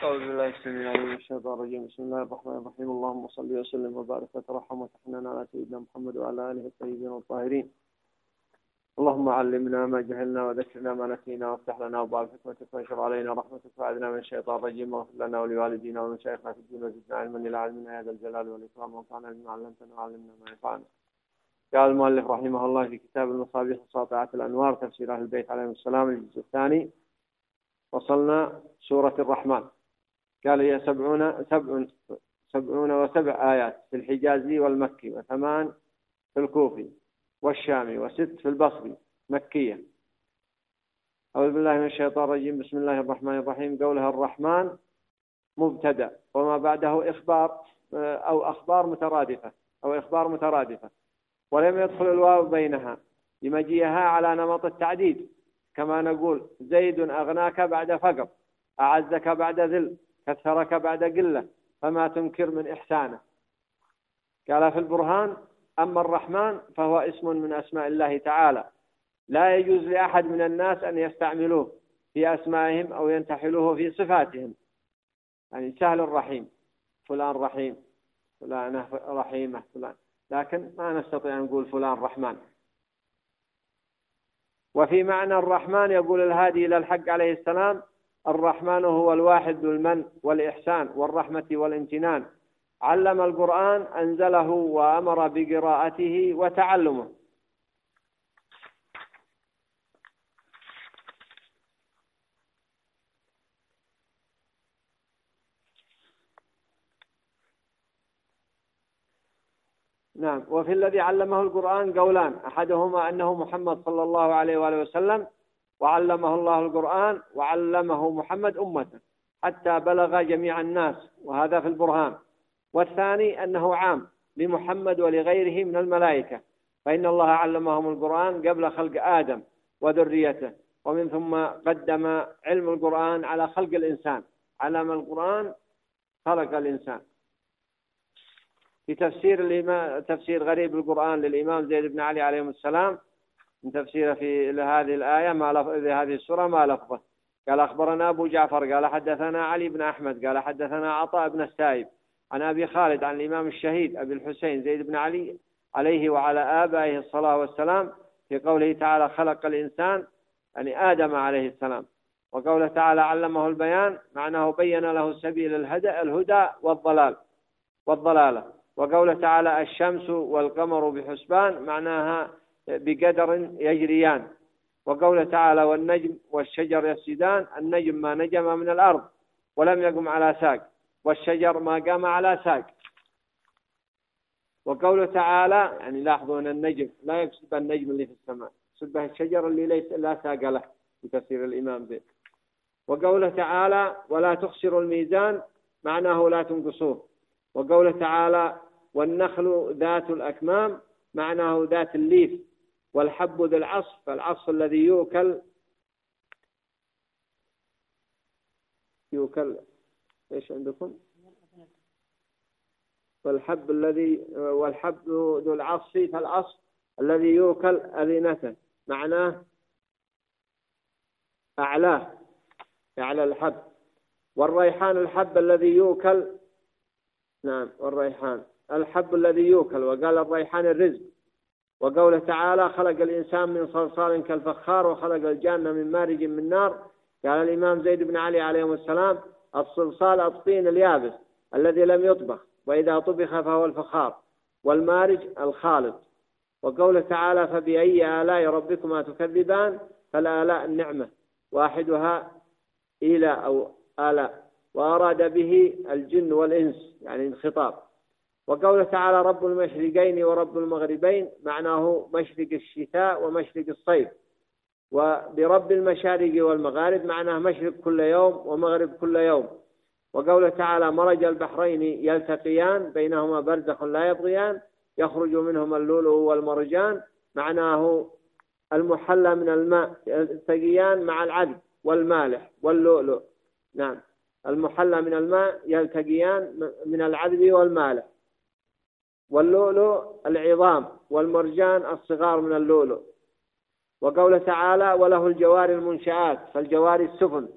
أعوذ بالله السميع العليم من الشيطان الرجيم. بسم الله الرحمن الرحيم. اللهم صل وسلم وبارك وترحم وتحنن على سيدنا محمد وعلى آله الطيبين الطاهرين اللهم علمنا ما جهلنا وذكرنا ما نسينا وافتح لنا وباب حكمتك وانشر علينا رحمتك وأعذنا من الشيطان الرجيم. واغفر لنا ولوالدينا ومشايخنا في الدين وزدنا علما إلى علمنا يا ذا الجلال والإكرام. وانفعنا بما علمتنا وعلمنا ما ينفعنا. قال المؤلف رحمه الله في كتاب المصابيح وساطعات الأنوار تفسير أهل البيت عليهم السلام الجزء الثاني. وصلنا سورة الرحمن. قال هي سبعون سبع سبعون وسبع آيات في الحجازي والمكي وثمان في الكوفي والشامي وست في البصري مكية. أعوذ بالله من الشيطان الرجيم. بسم الله الرحمن الرحيم. قولها الرحمن مبتدأ وما بعده إخبار أو أخبار مترادفة أو إخبار مترادفة. ولم يدخل الواو بينها لمجيئها على نمط التعديد. كما نقول زيد أغناك بعد فقر أعزك بعد ذل. كثرك بعد قلة فما تنكر من إحسانه. قال في البرهان أما الرحمن فهو اسم من أسماء الله تعالى. لا يجوز لأحد من الناس أن يستعملوه في أسمائهم أو ينتحلوه في صفاتهم. يعني سهل الرحيم فلان رحيم فلانة رحيمة فلان. لكن ما نستطيع أن نقول فلان رحمن. وفي معنى الرحمن يقول الهادي إلى الحق عليه السلام الرحمن هو الواحد ذو المن والإحسان والرحمة والامتنان. علم القرآن أنزله وأمر بقراءته وتعلمه. نعم. وفي الذي علمه القرآن قولان. أحدهما أنه محمد صلى الله عليه وآله وسلم وعلمه الله القرآن وعلمه محمد أمته حتى بلغ جميع الناس وهذا في البرهان. والثاني أنه عام لمحمد ولغيره من الملائكة فإن الله علمهم القرآن قبل خلق آدم وذريته ومن ثم قدم علم القرآن على خلق الإنسان. علم القرآن خلق الإنسان. في تفسير الإمام تفسير غريب القرآن للإمام زيد بن علي عليه السلام من تفسيره في هذه الآية ما لف... هذه السورة ما لفظه. قال أخبرنا أبو جعفر قال حدثنا علي بن أحمد قال حدثنا عطاء بن السائب عن أبي خالد عن الإمام الشهيد أبي الحسين زيد بن علي عليه وعلى آبائه الصلاة والسلام في قوله تعالى خلق الإنسان يعني آدم عليه السلام وقوله تعالى علمه البيان معناه بين له سبيل الهدى, الهدى والضلال والضلالة وقوله تعالى الشمس والقمر بحسبان معناها بقدر يجريان. وقوله تعالى والنجم والشجر يسجدان النجم ما نجم من الأرض ولم يقم على ساق والشجر ما قام على ساق. وقوله تعالى يعني لاحظوا أن النجم لا يقصد النجم اللي في السماء يقصد به الشجر اللي ليس لا ساق له في تفسير الإمام ذي. وقوله تعالى ولا تخسروا الميزان معناه لا تنقصوه. وقوله تعالى والنخل ذات الأكمام معناه ذات الليف والحب ذو العصف فالعصف الذي يؤكل يؤكل إيش عندكم؟ والحب الذي والحب ذو العصف فالعصف الذي يؤكل أذنته معناه أعلاه أعلى الحب. والريحان الحب الذي يؤكل نعم والريحان. الحب الذي يؤكل وقال الريحان الرزق. وقوله تعالى خلق الإنسان من صلصال كالفخار وخلق الجنة من مارج من نار. قال الإمام زيد بن علي عليه السلام الصلصال الطين اليابس الذي لم يطبخ وإذا طبخ فهو الفخار والمارج الخالط وقوله تعالى فبأي آلاء ربكما تكذبان؟ فالآلاء النعمة واحدها إلى أو آلاء وأراد به الجن والإنس يعني الخطاب وقوله تعالى رب المشرقين ورب المغربين معناه مشرق الشتاء ومشرق الصيف. وبرب المشارق والمغارب معناه مشرق كل يوم ومغرب كل يوم. وقوله تعالى مرج البحرين يلتقيان بينهما برزخ لا يبغيان يخرج منهما اللؤلؤ والمرجان معناه المحلى من الماء يلتقيان مع العذب والمالح واللؤلؤ. نعم. المحلى من الماء يلتقيان من العذب والمالح. واللؤلؤ العظام والمرجان الصغار من اللؤلؤ. وقوله تعالى وله الجوار المنشآت فالجوار السفن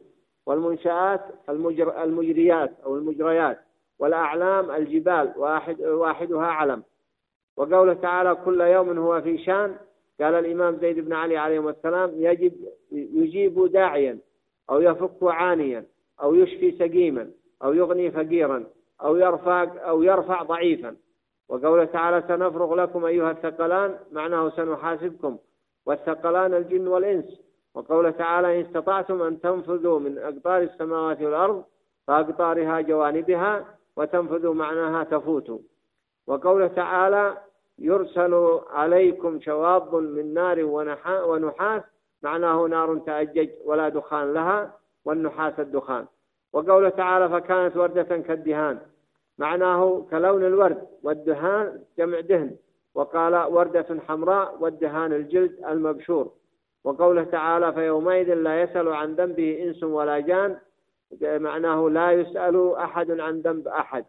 والمنشآت المجر المجريات أو المجريات والأعلام الجبال واحد واحدها علم. وقوله تعالى كل يوم هو في شان. قال الإمام زيد بن علي عليه السلام يجب يجيب داعيا أو يفك عانيا أو يشفي سقيما أو يغني فقيرا أو يرفع أو يرفع ضعيفا. وقوله تعالى سنفرغ لكم أيها الثقلان معناه سنحاسبكم. والثقلان الجن والإنس. وقوله تعالى إن استطعتم أن تنفذوا من أقطار السماوات والأرض فأقطارها جوانبها وتنفذوا معناها تفوتوا. وقوله تعالى يرسل عليكم شواظ من نار ونحاس معناه نار تأجج ولا دخان لها والنحاس الدخان. وقوله تعالى فكانت وردة كالدهان. معناه كلون الورد والدهان جمع دهن وقال وردة حمراء والدهان الجلد المبشور. وقوله تعالى فيومئذ لا يسأل عن ذنبه إنس ولا جان معناه لا يسأل أحد عن ذنب أحد.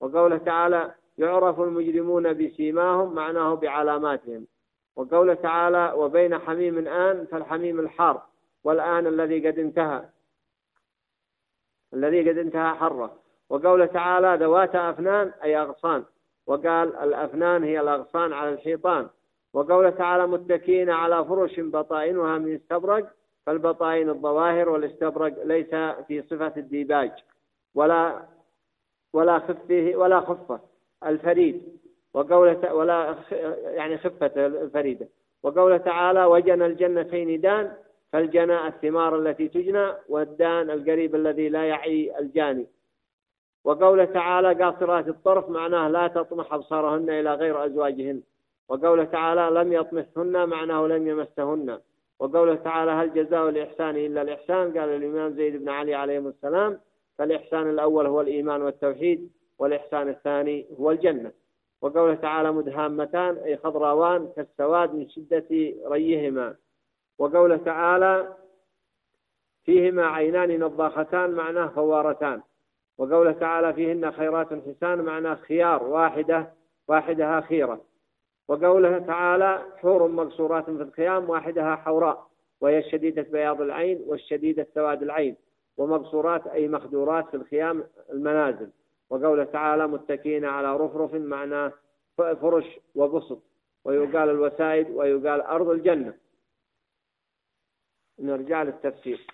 وقوله تعالى يعرف المجرمون بسيماهم معناه بعلاماتهم. وقوله تعالى وبين حميم آن فالحميم الحار والآن الذي قد انتهى الذي قد انتهى حره. وقوله تعالى ذوات أفنان أي أغصان. وقال الأفنان هي الأغصان على الحيطان وقوله تعالى متكئين على فرش بطائنها من استبرق فالبطائن الظواهر والاستبرق ليس في صفة الديباج. ولا ولا خفه ولا خفة الفريد. وقوله ولا يعني خفة الفريدة. وقوله تعالى وجنى الجنتين دان فالجنى الثمار التي تجنى والدان القريب الذي لا يعي الجاني. وقوله تعالى قاصرات الطرف معناه لا تطمح أبصارهن إلى غير أزواجهن. وقوله تعالى لم يطمثهن معناه لم يمسهن. وقوله تعالى هل جزاء الإحسان إلا الإحسان؟ قال الإمام زيد بن علي عليه السلام فالإحسان الأول هو الإيمان والتوحيد والإحسان الثاني هو الجنة. وقوله تعالى مدهامتان أي خضراوان كالسواد من شدة ريهما. وقوله تعالى فيهما عينان نضاختان معناه فوارتان وقوله تعالى فيهن خيرات حسان معناه خيار واحدة واحدها خيرة. وقوله تعالى حور مقصورات في الخيام واحدها حوراء وهي الشديدة بياض العين والشديدة سواد العين. ومقصورات أي مخدورات في الخيام المنازل. وقوله تعالى متكئين على رفرف معناه فرش وبسط. ويقال الوسائد ويقال أرض الجنة. نرجع للتفسير.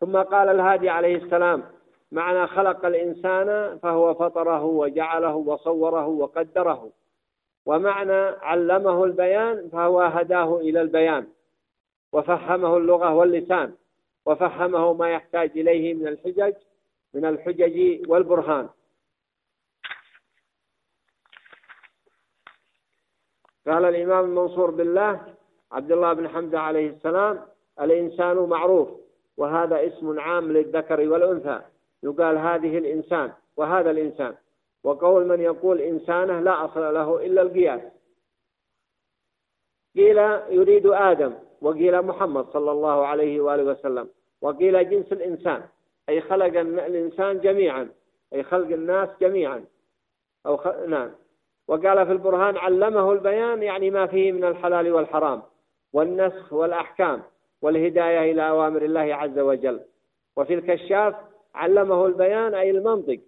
ثم قال الهادي عليه السلام معنى خلق الإنسان فهو فطره وجعله وصوره وقدره. ومعنى علمه البيان فهو هداه إلى البيان. وفهمه اللغة واللسان. وفهمه ما يحتاج إليه من الحجج من الحجج والبرهان. قال الإمام المنصور بالله عبد الله بن حمزة عليه السلام الإنسان معروف. وهذا اسم عام للذكر والأنثى. يقال هذه الإنسان وهذا الإنسان. وقول من يقول إنسانه لا أصل له إلا القياس. قيل يريد آدم وقيل محمد صلى الله عليه وآله وسلم. وقيل جنس الإنسان أي خلق الإنسان جميعا أي خلق الناس جميعا. أو خ... نعم. وقال في البرهان علمه البيان يعني ما فيه من الحلال والحرام والنسخ والأحكام. والهداية إلى أوامر الله عز وجل. وفي الكشاف علمه البيان أي المنطق.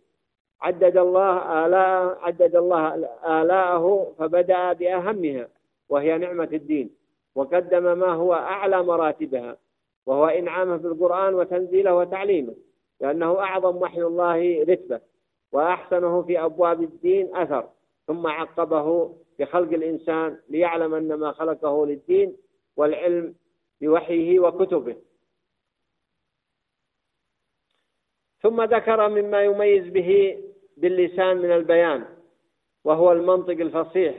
عدد الله آلاء عدد الله آلاءه فبدأ بأهمها وهي نعمة الدين. وقدم ما هو أعلى مراتبها وهو إنعامه بالقرآن وتنزيله وتعليمه لأنه أعظم وحي الله رتبة وأحسنه في أبواب الدين أثر. ثم عقبه بخلق الإنسان ليعلم أن ما خلقه للدين والعلم بوحيه وكتبه. ثم ذكر مما يميز به باللسان من البيان وهو المنطق الفصيح.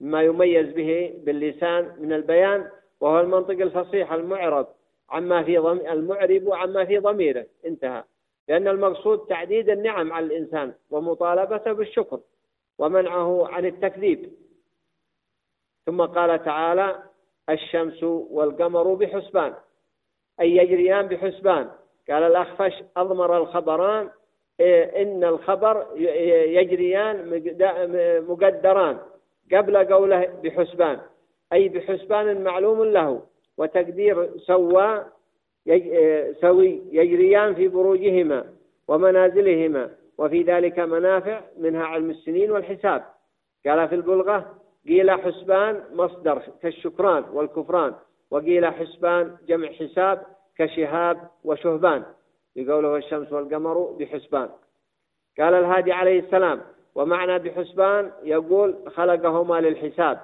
مما يميز به باللسان من البيان وهو المنطق الفصيح المعرب عما في ضم... المعرب عما في ضميره. انتهى. لأن المقصود تعديد النعم على الإنسان ومطالبته بالشكر ومنعه عن التكذيب. ثم قال تعالى الشمس والقمر بحسبان. أي يجريان بحسبان. قال الأخفش أضمر الخبران إيه، إن الخبر يجريان مقدران. قبل قوله بحسبان. أي بحسبان معلوم له. وتقدير سوى سوي يجريان في بروجهما ومنازلهما. وفي ذلك منافع منها علم السنين والحساب. قال في البلغة قيل حسبان مصدر كالشكران والكفران وقيل حسبان جمع حساب كشهاب وشهبان بقوله الشمس والقمر بحسبان. قال الهادي عليه السلام ومعنى بحسبان يقول خلقهما للحساب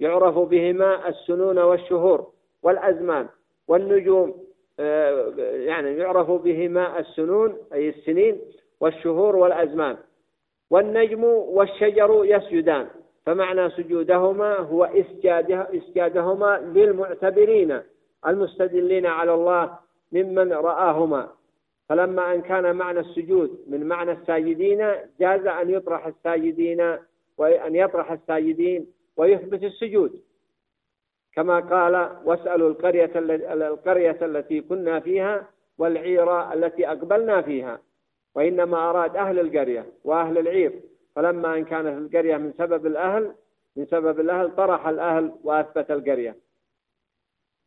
يعرف بهما السنون والشهور والأزمان والنجوم آه، يعني يعرف بهما السنون أي السنين والشهور والأزمان. والنجم والشجر يسجدان. فمعنى سجودهما هو إسجادهما للمعتبرين المستدلين على الله ممن رآهما. فلما أن كان معنى السجود من معنى الساجدين جاز أن يطرح الساجدين وأن يطرح الساجدين ويثبت السجود. كما قال واسألوا القرية القرية التي كنا فيها والعير التي أقبلنا فيها وإنما أراد أهل القرية وأهل العير. فلما أن كانت القرية من سبب الأهل من سبب الأهل طرح الأهل وأثبت القرية.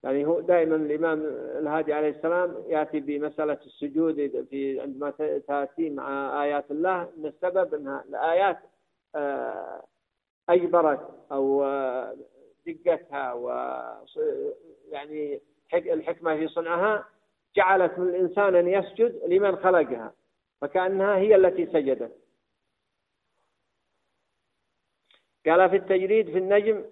يعني هو دائما الإمام الهادي عليه السلام يأتي بمسألة السجود في عندما تأتي مع آيات الله أن السبب أنها الآيات آه، أجبرت أو آه، دقتها و يعني الحكمة في صنعها جعلت من الإنسان أن يسجد لمن خلقها فكأنها هي التي سجدت. قال في التجريد في النجم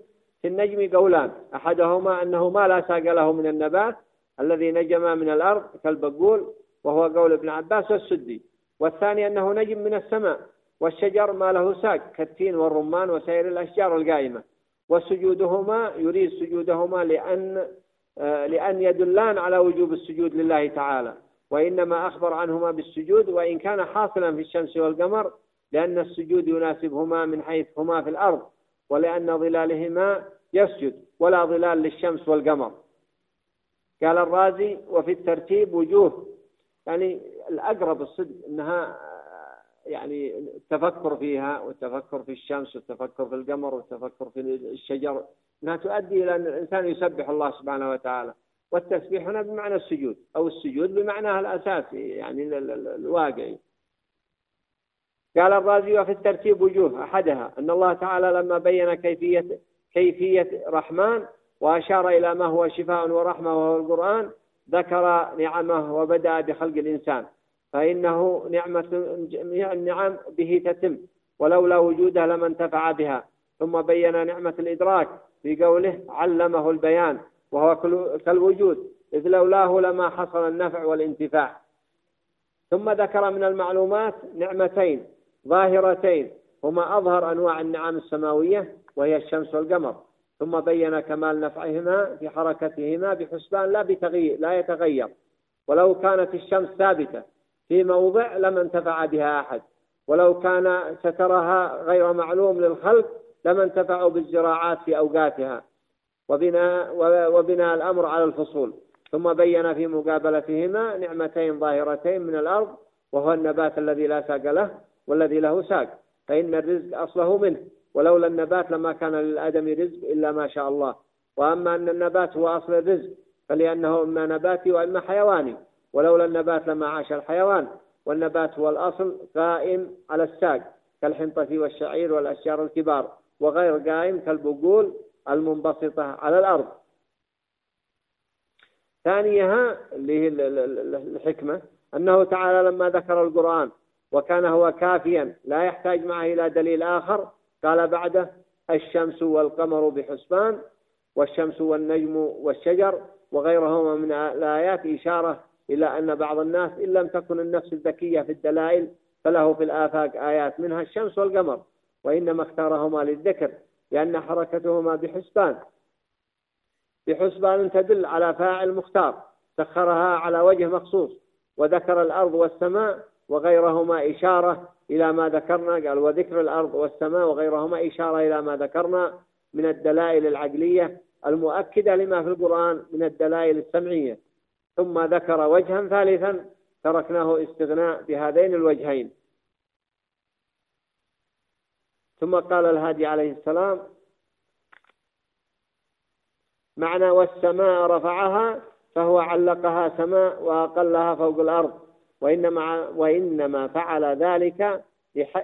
في النجم قولان أحدهما أنه ما لا ساق له من النبات الذي نجم من الأرض كالبقول وهو قول ابن عباس والسدي. والثاني أنه نجم من السماء والشجر ما له ساق كالتين والرمان وسائر الأشجار القائمة. وسجودهما يريد سجودهما لأن آه، لأن يدلان على وجوب السجود لله تعالى. وإنما أخبر عنهما بالسجود وإن كان حاصلا في الشمس والقمر لأن السجود يناسبهما من حيث هما في الأرض ولأن ظلالهما يسجد ولا ظلال للشمس والقمر. قال الرازي وفي الترتيب وجوه يعني الأقرب الصدق أنها يعني التفكر فيها والتفكر في الشمس والتفكر في القمر والتفكر في الشجر أنها تؤدي إلى أن الإنسان يسبح الله سبحانه وتعالى. والتسبيح هنا بمعنى السجود أو السجود بمعناها الأساسي يعني الواقعي. قال الرازي وفي الترتيب وجوه أحدها أن الله تعالى لما بين كيفية كيفية رحمن وأشار إلى ما هو شفاء ورحمة وهو القرآن ذكر نعمه وبدأ بخلق الإنسان. فإنه نعمة النعم به تتم ولولا وجوده لما انتفع بها. ثم بين نعمة الإدراك في قوله علمه البيان وهو كالوجود إذ لولاه لما حصل النفع والانتفاع. ثم ذكر من المعلومات نعمتين. ظاهرتين. هما أظهر أنواع النعم السماوية وهي الشمس والقمر. ثم بين كمال نفعهما في حركتهما بحسبان لا بتغيير لا يتغير. ولو كانت الشمس ثابتة في موضع لما انتفع بها أحد. ولو كان سترها غير معلوم للخلق لما انتفعوا بالزراعات في أوقاتها. وبناء, وبناء الأمر على الفصول. ثم بين في مقابلتهما نعمتين ظاهرتين من الأرض وهو النبات الذي لا ساق له. والذي له ساق فإن الرزق أصله منه. ولولا النبات لما كان للآدم رزق إلا ما شاء الله. وأما أن النبات هو أصل الرزق فلأنه إما نباتي وإما حيواني. ولولا النبات لما عاش الحيوان والنبات هو الأصل قائم على الساق كالحنطة والشعير والأشجار الكبار وغير قائم كالبقول المنبسطة على الأرض. ثانيها اللي هي الحكمة أنه تعالى لما ذكر القرآن وكان هو كافيا. لا يحتاج معه إلى دليل آخر. قال بعده الشمس والقمر بحسبان والشمس والنجم والشجر وغيرهما من الآيات إشارة إلى أن بعض الناس إن لم تكن النفس الذكية في الدلائل فله في الآفاق آيات منها الشمس والقمر وإنما اختارهما للذكر لأن حركتهما بحسبان. بحسبان تدل على فاعل مختار سخرها على وجه مخصوص وذكر الأرض والسماء وغيرهما إشارة إلى ما ذكرنا قال وذكر الأرض والسماء وغيرهما إشارة إلى ما ذكرنا من الدلائل العقلية المؤكدة لما في القرآن من الدلائل السمعية. ثم ذكر وجها ثالثا تركناه استغناء بهذين الوجهين. ثم قال الهادي عليه السلام معنى والسماء رفعها فهو علقها سماء وأقلها فوق الأرض. وإنما, وإنما فعل ذلك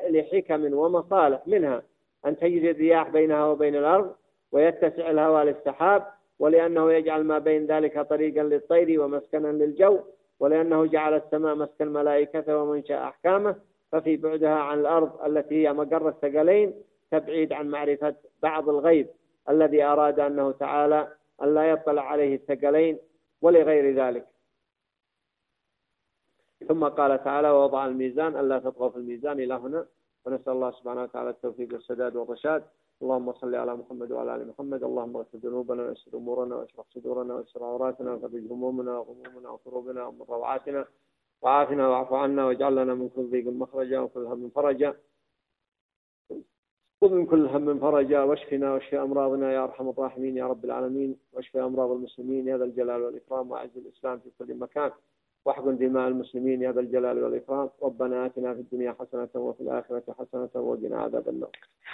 لحكم ومصالح منها أن تجد الرياح بينها وبين الأرض ويتسع الهواء للسحاب ولأنه يجعل ما بين ذلك طريقا للطير ومسكنا للجو ولأنه جعل السماء مسكن ملائكته ومنشأ أحكامه ففي بعدها عن الأرض التي هي مقر الثقلين تبعيد عن معرفة بعض الغيب الذي أراد أنه تعالى أن لا يطلع عليه الثقلين ولغير ذلك. ثم قال تعالى ووضع الميزان ألا تطغوا في الميزان إلى هنا. ونسأل الله سبحانه وتعالى التوفيق والسداد والرشاد. اللهم صل على محمد وعلى آل محمد. اللهم اغفر ذنوبنا ويسر أمورنا واشرح صدورنا ويسر عوراتنا وفرج همومنا وغمومنا وكروبنا ومن روعاتنا. وعافنا واعف عنا واجعل لنا من كل ضيق مخرجا وكل هم فرجا. ومن كل هم فرجا واشفنا واشف أمراضنا يا أرحم الراحمين يا رب العالمين. واشف أمراض المسلمين يا ذا الجلال والإكرام. وأعز الإسلام في كل مكان. واحقن دماء المسلمين يا ذا الجلال والإكرام. ربنا آتنا في الدنيا حسنة وفي الآخرة حسنة وقنا عذاب النار.